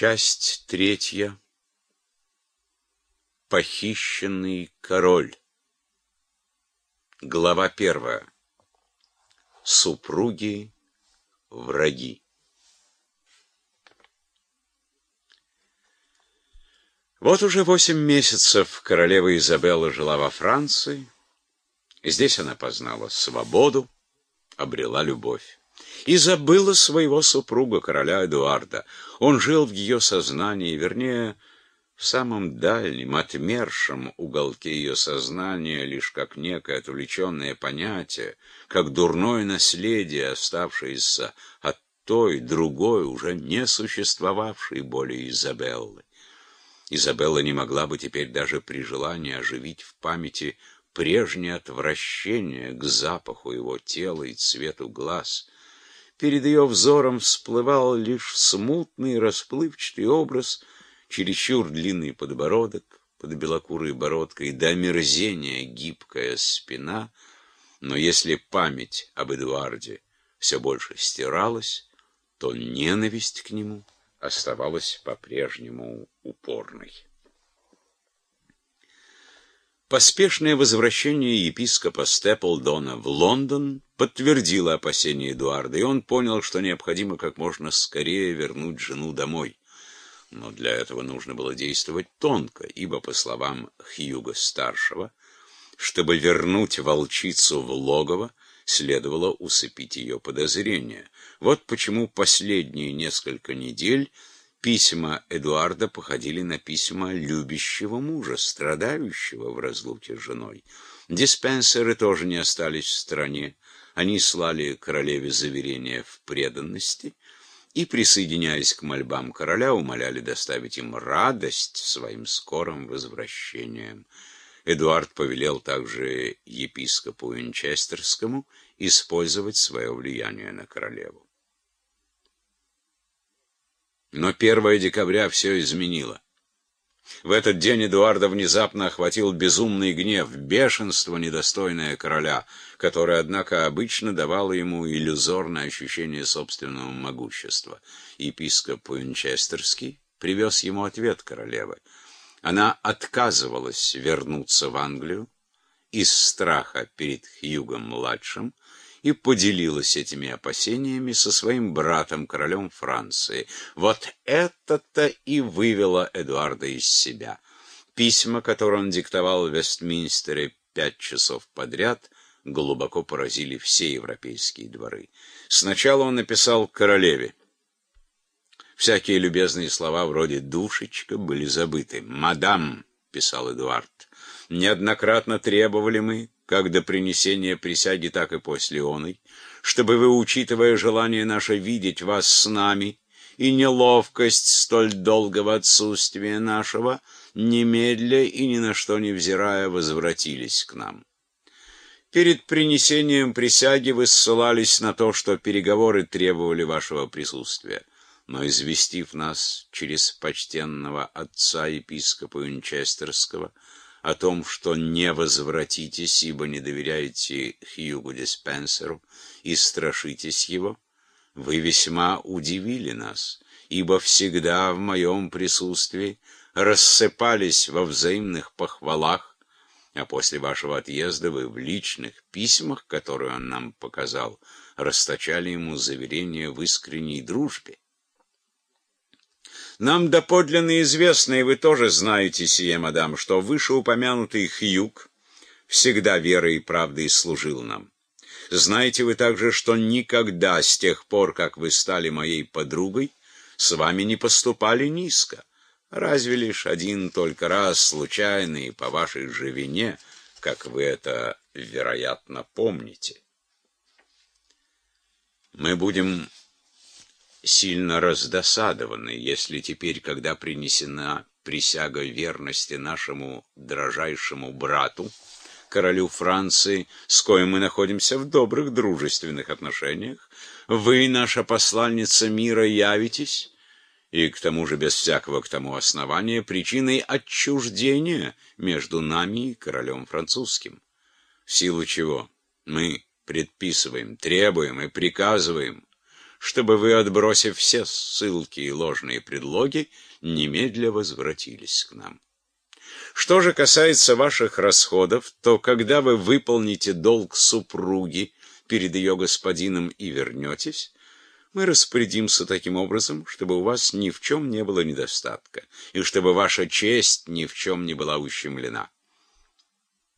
Часть третья. Похищенный король. Глава первая. Супруги враги. Вот уже восемь месяцев королева Изабелла жила во Франции. Здесь она познала свободу, обрела любовь. И забыла своего супруга, короля Эдуарда. Он жил в ее сознании, вернее, в самом дальнем, отмершем уголке ее сознания, лишь как некое отвлеченное понятие, как дурное наследие, оставшееся от той, другой, уже не существовавшей более Изабеллы. Изабелла не могла бы теперь даже при желании оживить в памяти прежнее отвращение к запаху его тела и цвету глаз. Перед ее взором всплывал лишь смутный расплывчатый образ, чересчур длинный подбородок, под белокурой бородкой, до омерзения гибкая спина. Но если память об Эдуарде все больше стиралась, то ненависть к нему оставалась по-прежнему упорной. Поспешное возвращение епископа Степлдона в Лондон подтвердило опасения Эдуарда, и он понял, что необходимо как можно скорее вернуть жену домой. Но для этого нужно было действовать тонко, ибо, по словам Хьюга-старшего, чтобы вернуть волчицу в логово, следовало усыпить ее подозрения. Вот почему последние несколько недель Письма Эдуарда походили на письма любящего мужа, страдающего в разлуке с женой. Диспенсеры тоже не остались в стороне. Они слали королеве заверения в преданности и, присоединяясь к мольбам короля, умоляли доставить им радость своим скорым возвращением. Эдуард повелел также епископу Винчестерскому использовать свое влияние на королеву. Но 1 декабря все изменило. В этот день Эдуарда внезапно охватил безумный гнев, бешенство, недостойное короля, которое, однако, обычно давало ему иллюзорное ощущение собственного могущества. Епископ Уинчестерский привез ему ответ королевы. Она отказывалась вернуться в Англию из страха перед Хьюгом-младшим, и поделилась этими опасениями со своим братом, королем Франции. Вот это-то и вывело Эдуарда из себя. Письма, которые он диктовал в Вестминстере пять часов подряд, глубоко поразили все европейские дворы. Сначала он написал королеве. Всякие любезные слова вроде «душечка» были забыты. «Мадам», — писал Эдуард, — «неоднократно требовали мы, как до принесения присяги, так и после оной, чтобы вы, учитывая желание наше видеть вас с нами и неловкость столь долгого отсутствия нашего, немедля и ни на что не взирая, возвратились к нам. Перед принесением присяги вы ссылались на то, что переговоры требовали вашего присутствия, но, известив нас через почтенного отца епископа Винчестерского, о том, что не возвратитесь, ибо не доверяете Хьюгу Диспенсеру и страшитесь его, вы весьма удивили нас, ибо всегда в моем присутствии рассыпались во взаимных похвалах, а после вашего отъезда вы в личных письмах, которые он нам показал, расточали ему заверения в искренней дружбе. Нам доподлинно известно, и вы тоже знаете сие, мадам, что вышеупомянутый Хьюг всегда верой и правдой служил нам. Знаете вы также, что никогда с тех пор, как вы стали моей подругой, с вами не поступали низко. Разве лишь один только раз, случайный, по вашей же вине, как вы это, вероятно, помните. Мы будем сильно раздосадованы, если теперь, когда принесена присяга верности нашему дрожайшему брату, королю Франции, с коим мы находимся в добрых дружественных отношениях, вы, наша посланница мира, явитесь, и к тому же без всякого к тому основания, причиной отчуждения между нами и королем французским. В силу чего мы предписываем, требуем и приказываем, чтобы вы, отбросив все ссылки и ложные предлоги, немедля возвратились к нам. Что же касается ваших расходов, то когда вы выполните долг супруги перед ее господином и вернетесь, мы распорядимся таким образом, чтобы у вас ни в чем не было недостатка, и чтобы ваша честь ни в чем не была ущемлена.